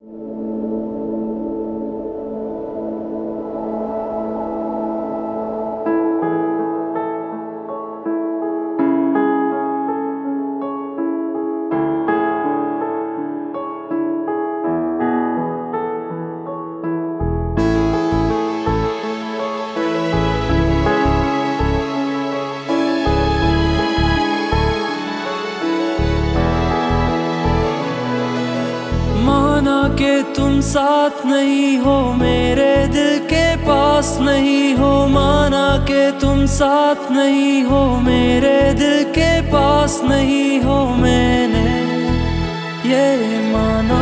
you के तुम साथ नहीं हो, मेरे दिल के पास नहीं हो, माना के तुम साथ नहीं हो, मेरे दिल के पास नहीं हो, मैंने ये माना।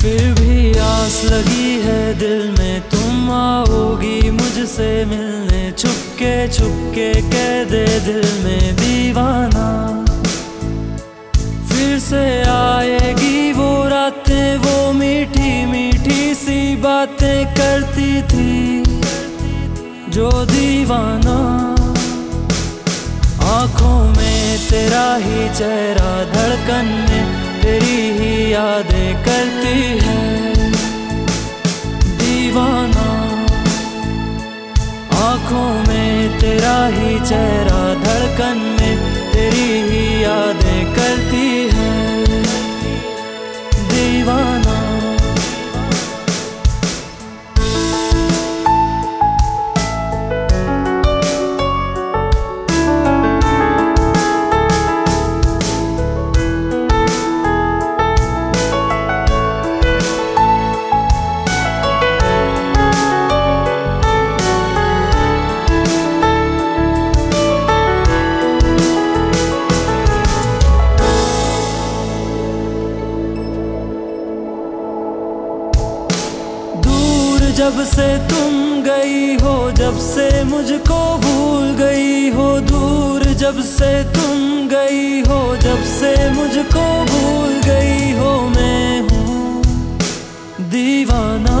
फिर भी आस लगी है दिल में, तुम आओगी मुझसे मिलने, छुपके छुपके कह दे दिल में, दीवाना। फिर से बातें करती थी, जो दीवाना। आँखों में तेरा ही चेहरा धड़कन में तेरी ही यादें करती है। दीवाना, आँखों में तेरा ही चेहरा धड़कन में जब से तुम गई हो, जब से मुझको भूल गई हो, दूर जब से तुम गई हो, जब से मुझको भूल गई हो, मैं हूँ दीवाना।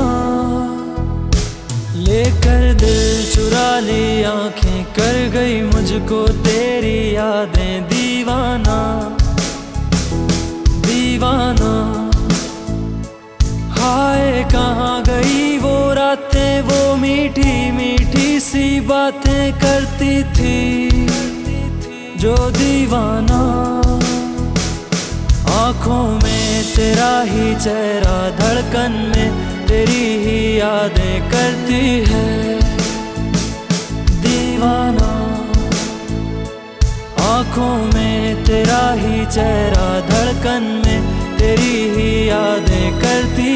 लेकर दिल चुरा ली आँखें, कर गई मुझको तेरी यादें, दीवाना। मीठी सी बातें करती थी जो दीवाना। आँखों में तेरा ही चेहरा, धड़कन में तेरी ही यादें करती है। दीवाना, आँखों में तेरा ही चेहरा, धड़कन में तेरी ही यादें करती